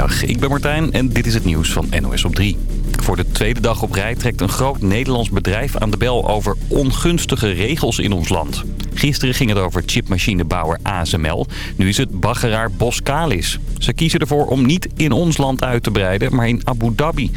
Ik ben Martijn en dit is het nieuws van NOS op 3. Voor de tweede dag op rij trekt een groot Nederlands bedrijf aan de bel over ongunstige regels in ons land. Gisteren ging het over chipmachinebouwer ASML. Nu is het baggeraar Boskalis. Ze kiezen ervoor om niet in ons land uit te breiden, maar in Abu Dhabi.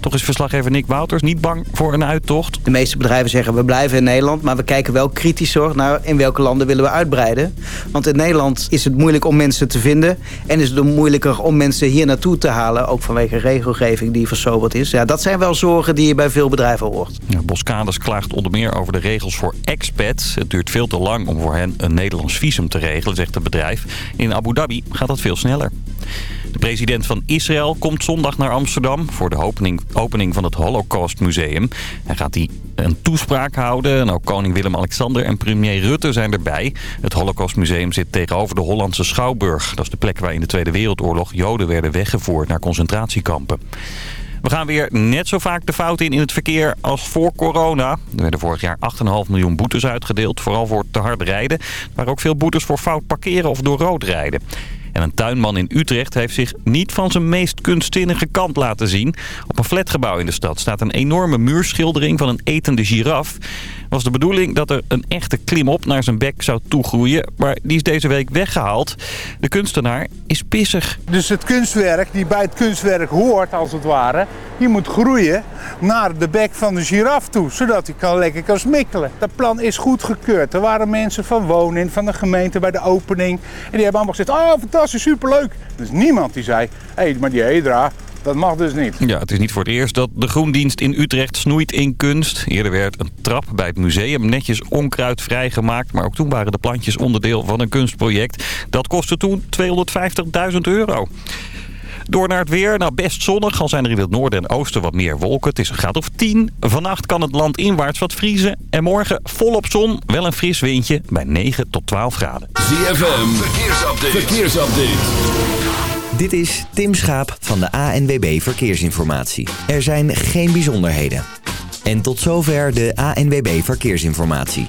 Toch is verslaggever Nick Wouters niet bang voor een uittocht. De meeste bedrijven zeggen we blijven in Nederland... maar we kijken wel kritischer naar in welke landen willen we uitbreiden. Want in Nederland is het moeilijk om mensen te vinden... en is het moeilijker om mensen hier naartoe te halen... ook vanwege regelgeving die versoberd is. Ja, dat zijn wel zorgen die je bij veel bedrijven hoort. Ja, Boskades klaagt onder meer over de regels voor expats. Het duurt veel te lang om voor hen een Nederlands visum te regelen, zegt het bedrijf. In Abu Dhabi gaat dat veel sneller. De president van Israël komt zondag naar Amsterdam voor de opening, opening van het Holocaust Museum. Hij gaat die een toespraak houden en ook koning Willem-Alexander en premier Rutte zijn erbij. Het Holocaust Museum zit tegenover de Hollandse Schouwburg. Dat is de plek waar in de Tweede Wereldoorlog Joden werden weggevoerd naar concentratiekampen. We gaan weer net zo vaak de fout in in het verkeer als voor corona. Er werden vorig jaar 8,5 miljoen boetes uitgedeeld, vooral voor te hard rijden. Waren ook veel boetes voor fout parkeren of door rood rijden. En een tuinman in Utrecht heeft zich niet van zijn meest kunstzinnige kant laten zien. Op een flatgebouw in de stad staat een enorme muurschildering van een etende giraf. Was de bedoeling dat er een echte klimop naar zijn bek zou toegroeien, maar die is deze week weggehaald. De kunstenaar is pissig. Dus het kunstwerk die bij het kunstwerk hoort, als het ware, die moet groeien naar de bek van de giraf toe, zodat hij kan lekker kan smikkelen. Dat plan is goedgekeurd. Er waren mensen van wonen, van de gemeente bij de opening. En die hebben allemaal gezegd, oh fantastisch, superleuk. Er is niemand die zei, hé, hey, maar die Hedra, dat mag dus niet. Ja, het is niet voor het eerst dat de Groendienst in Utrecht snoeit in kunst. Eerder werd een trap bij het museum netjes onkruid vrijgemaakt. Maar ook toen waren de plantjes onderdeel van een kunstproject. Dat kostte toen 250.000 euro. Door naar het weer. Nou, best zonnig. Al zijn er in het noorden en oosten wat meer wolken. Het is een graad of 10. Vannacht kan het land inwaarts wat vriezen. En morgen volop zon. Wel een fris windje bij 9 tot 12 graden. ZFM. Verkeersupdate. Verkeersupdate. Dit is Tim Schaap van de ANWB Verkeersinformatie. Er zijn geen bijzonderheden. En tot zover de ANWB Verkeersinformatie.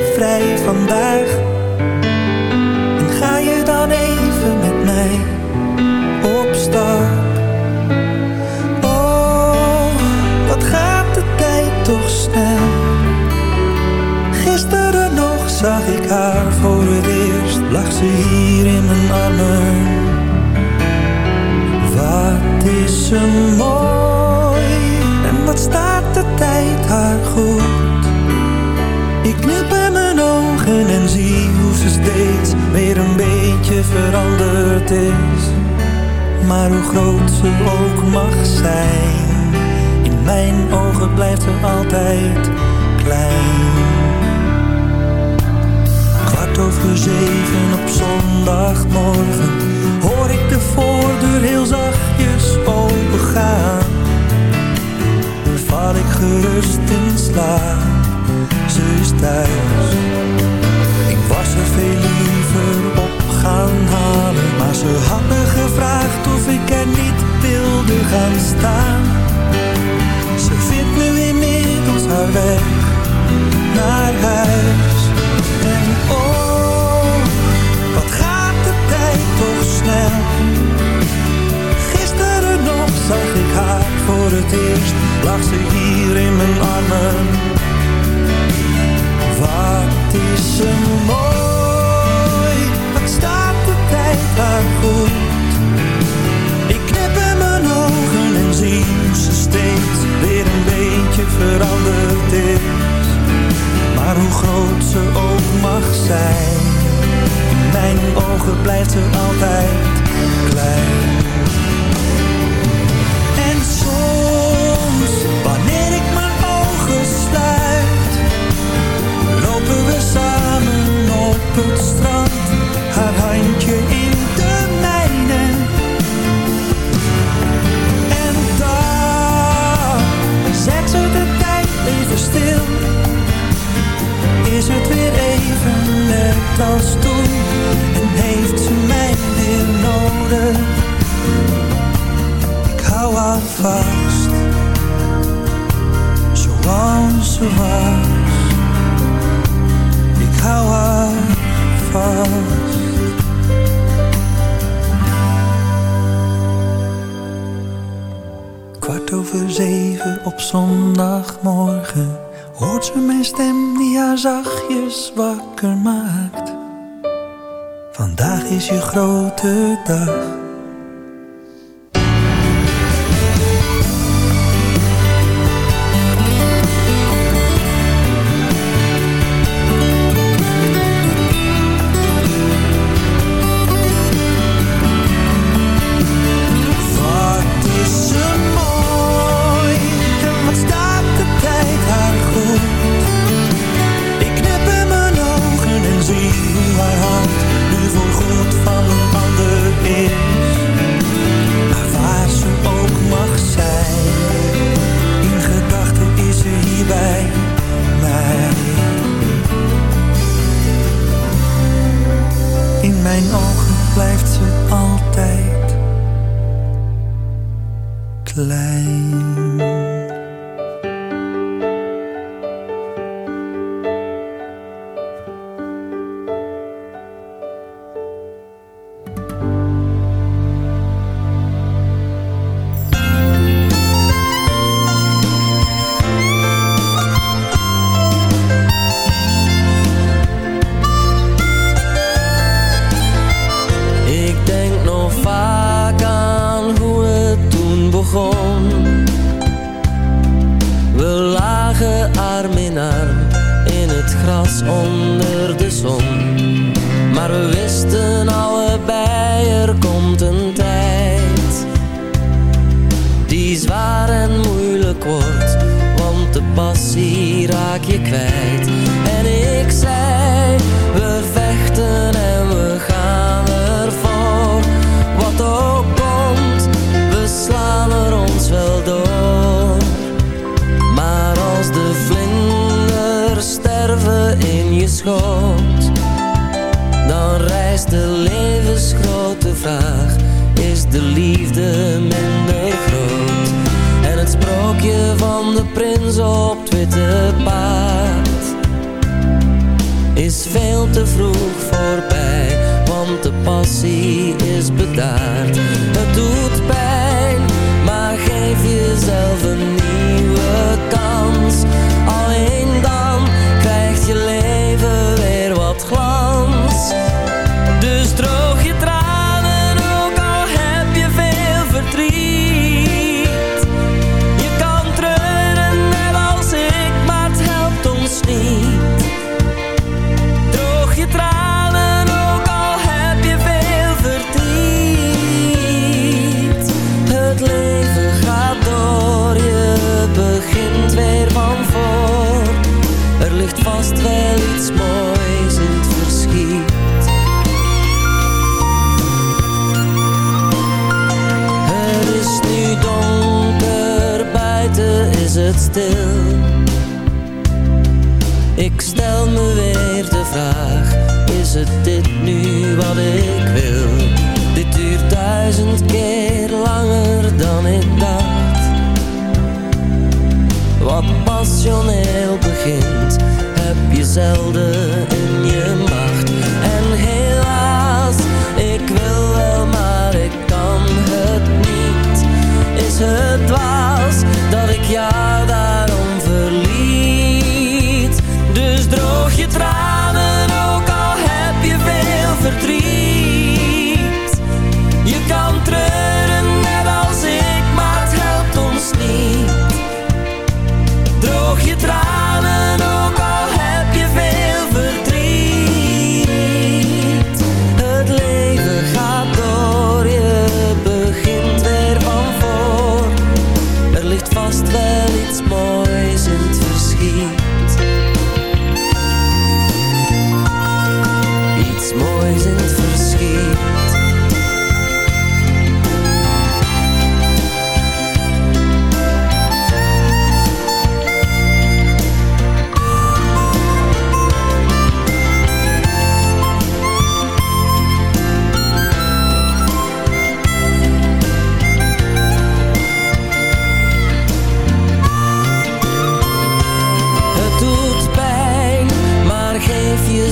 je grote dag.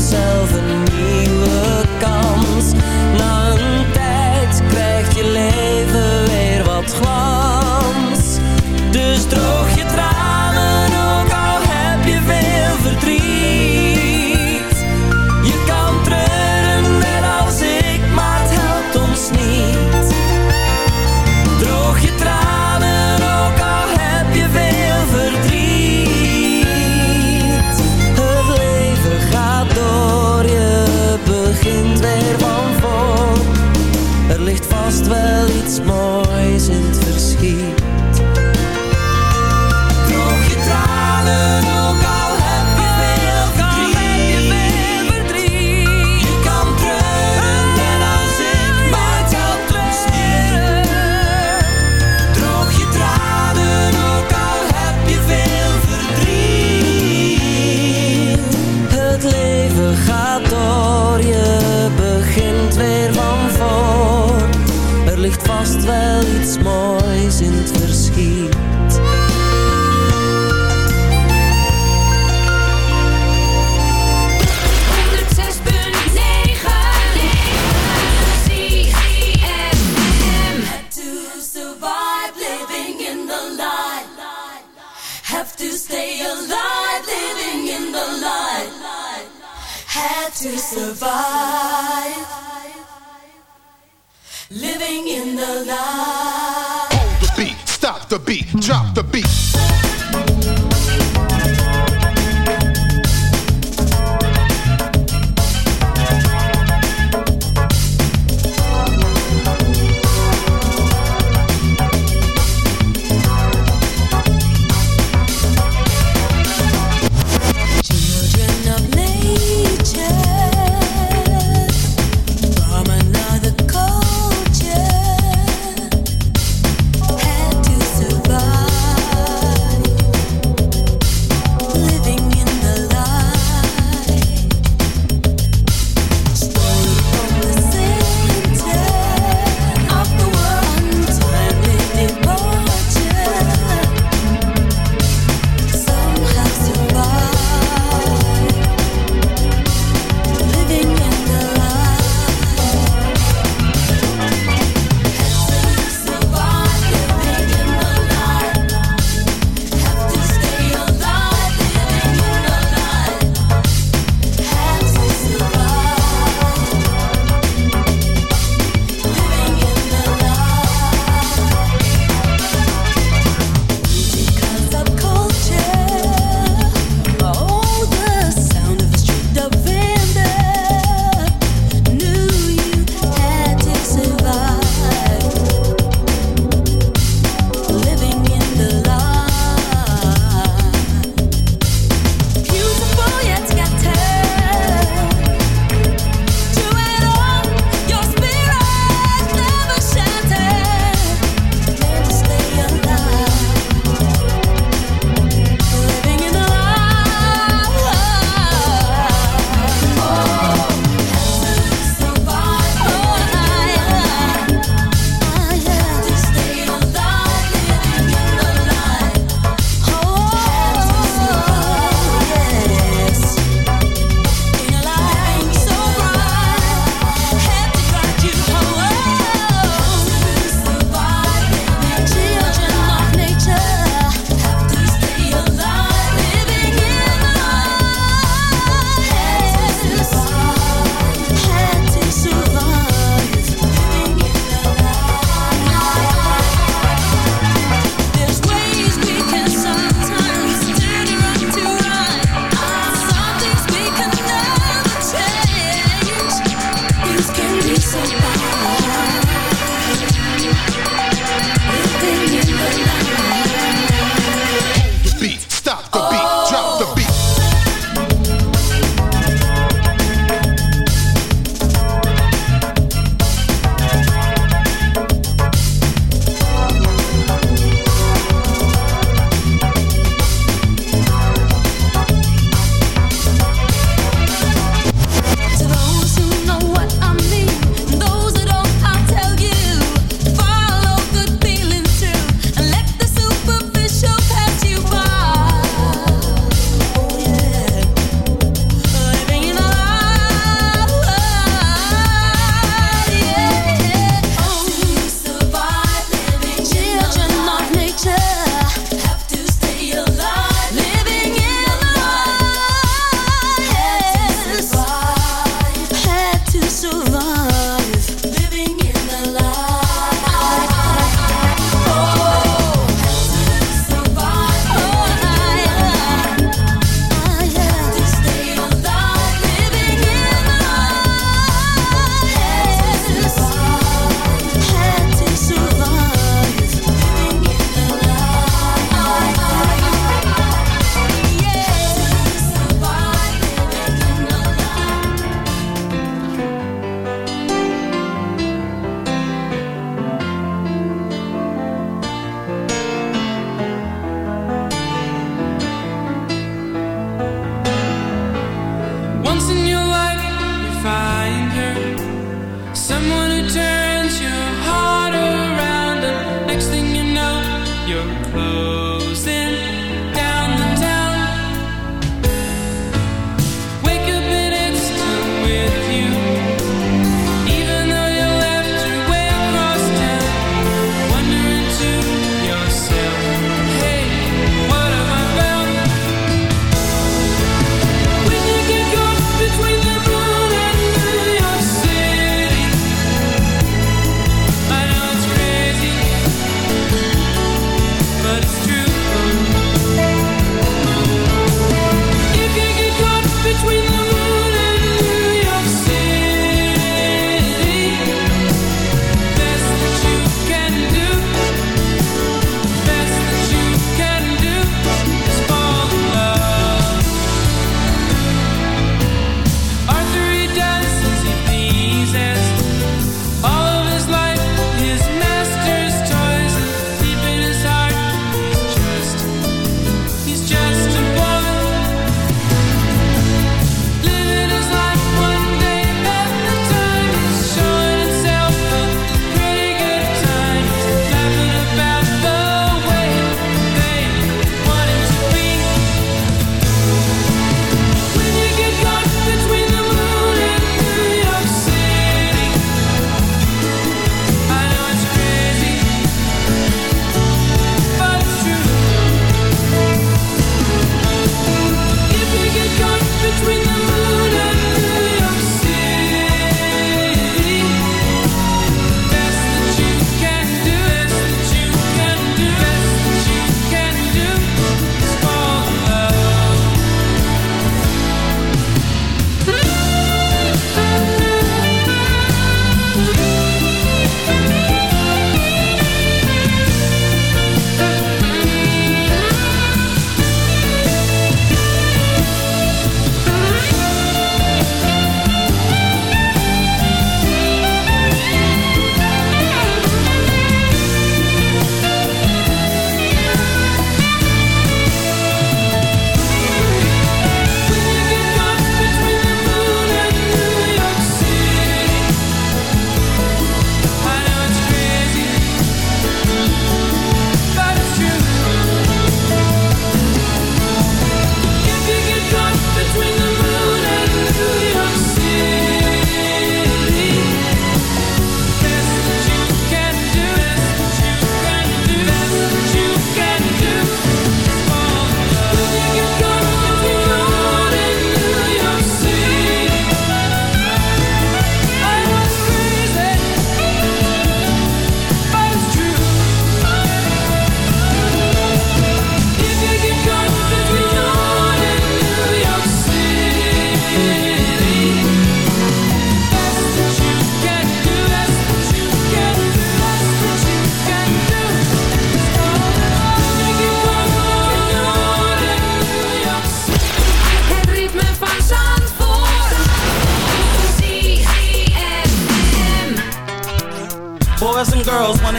yourself een nieuwe look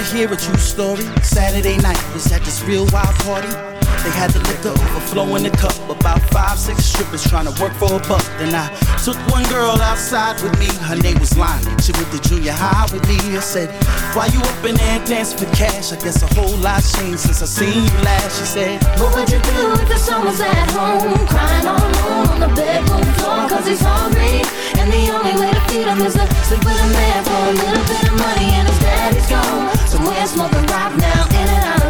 wanna hear a true story. Saturday night was at this real wild party. They had the liquor overflow in the cup. About five, six strippers trying to work for a buck. Then I took one girl outside with me. Her name was Lonnie. She went to junior high with me. I said, Why you up in there dancing for cash? I guess a whole lot changed since I seen you last. She said, What would you do if the son was at home Crying alone on the bedroom floor Cause he's hungry And the only way to feed him is to sleep with a man For a little bit of money and his daddy's gone. So we're smoking rock now In and out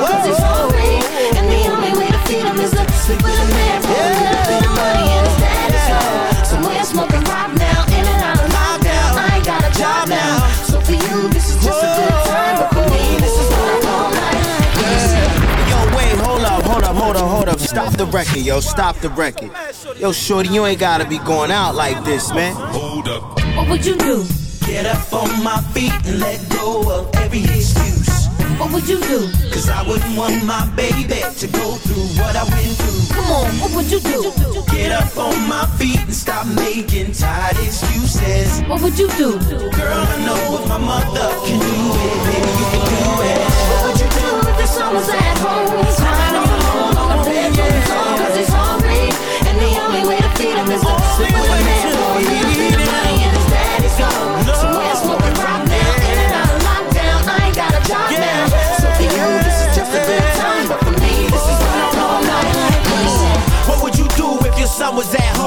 Cause he's hungry And the only way to feed him is to sleep with a man For a little bit of money and his daddy's gone Somewhere smoking rock now In and out of lockdown I ain't got a job now So for you this is just a good time But for me this is what I call life Yo, wait, hold up, hold up, hold up, hold up. Stop the record, yo, stop the record. Yo, shorty, you ain't gotta be going out like this, man. Hold up. What would you do? Get up on my feet and let go of every excuse. What would you do? Cause I wouldn't want my baby to go through what I went through. Come on, what would you do? Get up on my feet and stop making tired excuses. What would you do? Girl, I know if my mother can do it, baby, you can do it. What would you do if the was at home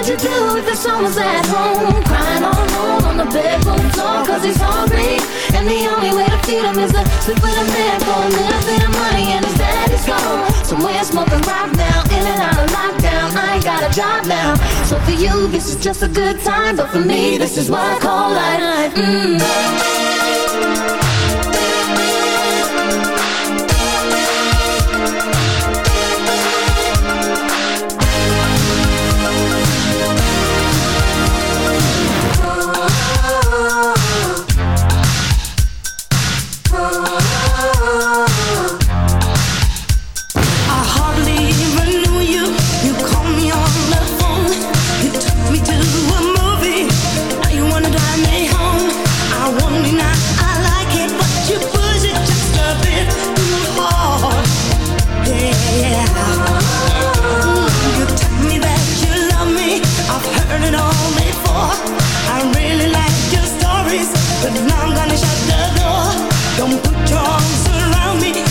Would you do if the son was at home? Crying all alone on the bedroom floor Cause he's hungry. And the only way to feed him is to sleep with a man For a little bit of money and his daddy's gone. Somewhere smoking rock now In and out of lockdown. I ain't got a job now. So for you this is just a good time But for me this is what I call life. Mm. Don't put your arms around me.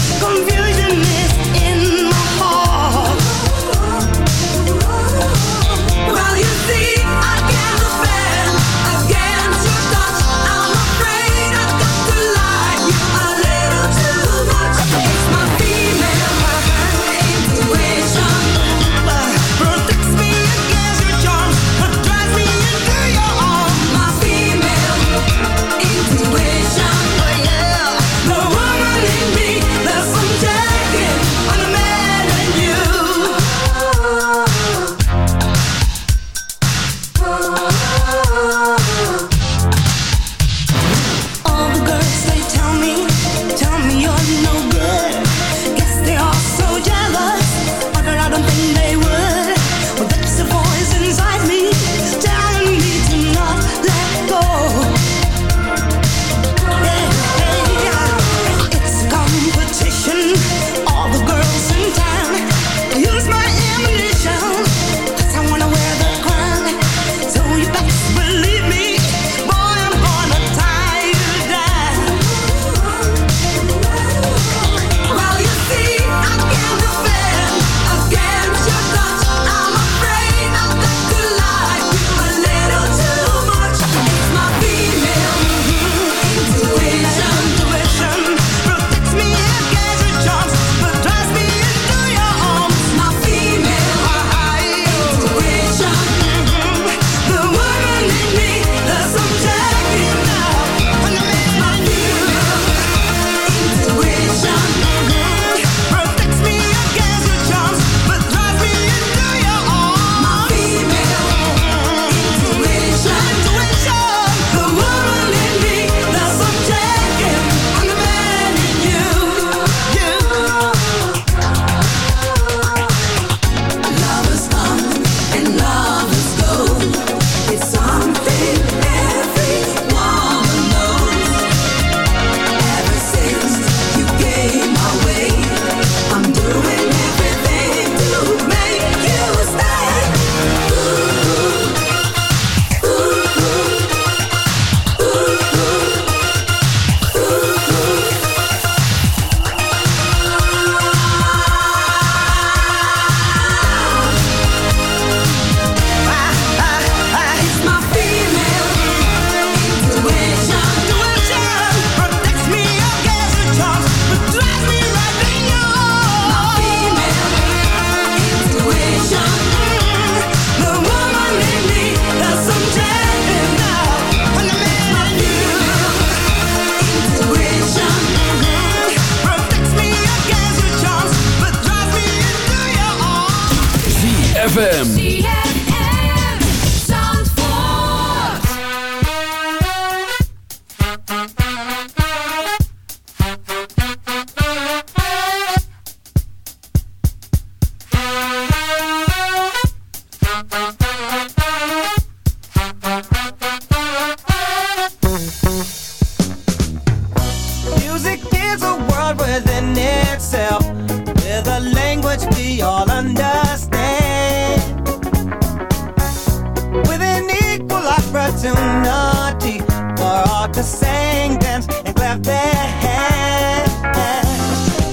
Sing, dance, and clap their hands.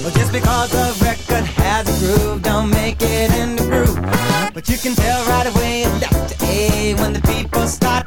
Well, just because a record has a groove, don't make it in the groove. But you can tell right away Dr. A when the people start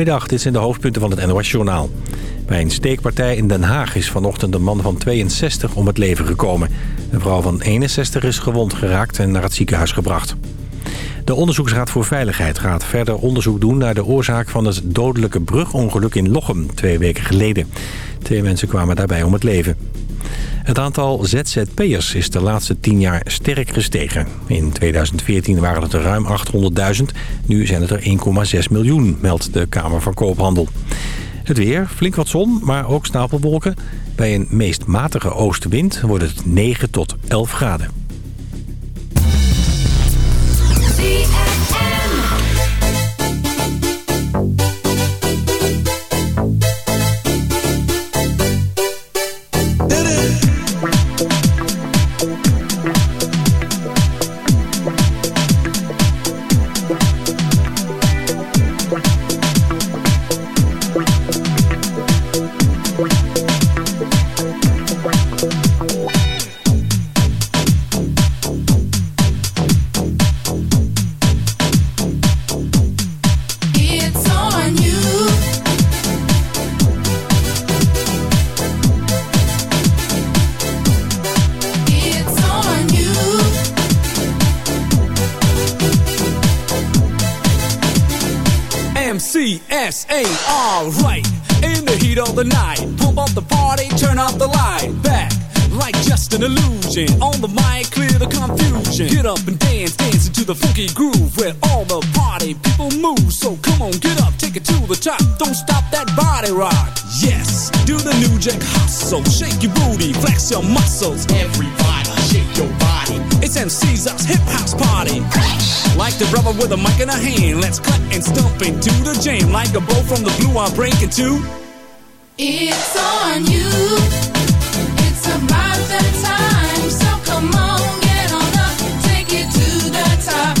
Goedemiddag, dit zijn de hoofdpunten van het NOS-journaal. Bij een steekpartij in Den Haag is vanochtend een man van 62 om het leven gekomen. Een vrouw van 61 is gewond geraakt en naar het ziekenhuis gebracht. De Onderzoeksraad voor Veiligheid gaat verder onderzoek doen... naar de oorzaak van het dodelijke brugongeluk in Lochem twee weken geleden. Twee mensen kwamen daarbij om het leven. Het aantal ZZP'ers is de laatste tien jaar sterk gestegen. In 2014 waren het er ruim 800.000. Nu zijn het er 1,6 miljoen, meldt de Kamer van Koophandel. Het weer, flink wat zon, maar ook stapelwolken. Bij een meest matige oostenwind wordt het 9 tot 11 graden. The night, pump up the party, turn up the light. Back, like just an illusion. On the mic, clear the confusion. Get up and dance, dance into the funky groove where all the party people move. So come on, get up, take it to the top. Don't stop that body rock. Yes, do the new jack hustle. Shake your booty, flex your muscles. Everybody, shake your body. It's MC's us hip house party. Like the brother with a mic in a hand, let's cut and stomp into the jam. Like a bow from the blue, I'm breaking two. It's on you. It's about that time. So come on, get on up, take it to the top.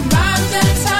About that time.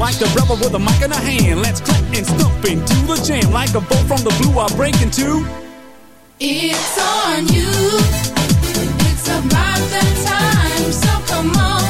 Like the rebel with a mic in a hand. Let's clap and stomp into the jam. Like a bolt from the blue, I break into. It's on you. It's about that time. So come on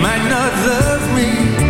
might not love me.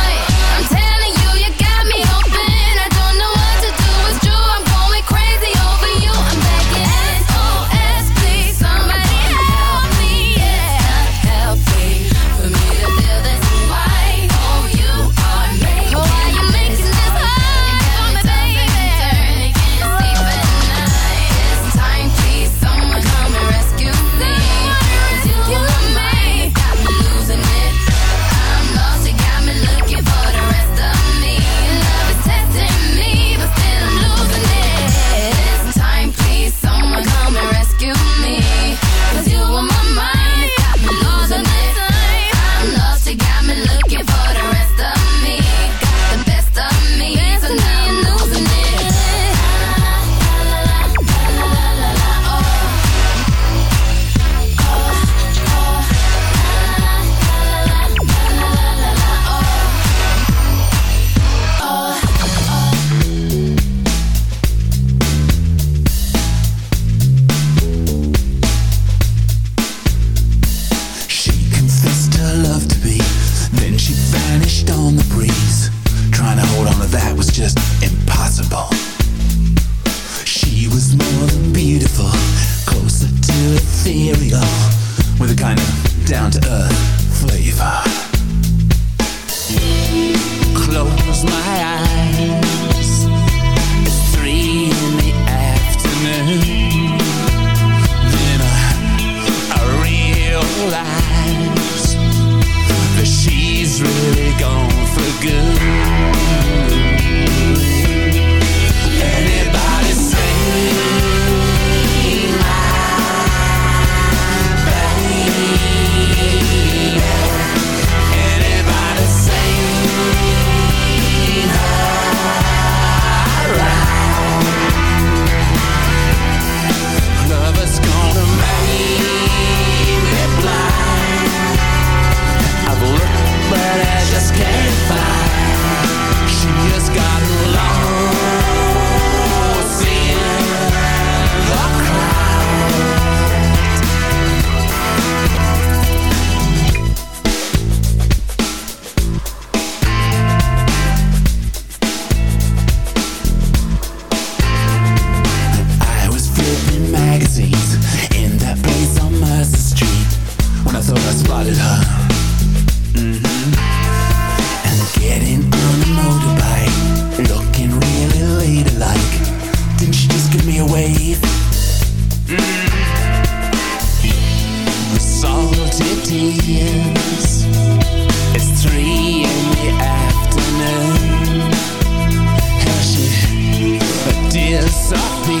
softly